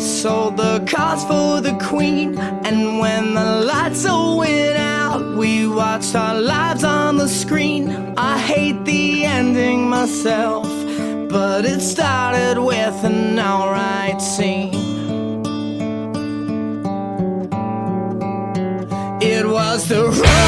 sold the cards for the queen. And when the lights all went out, we watched our lives on the screen. I hate the ending myself, but it started with an alright scene. It was the right.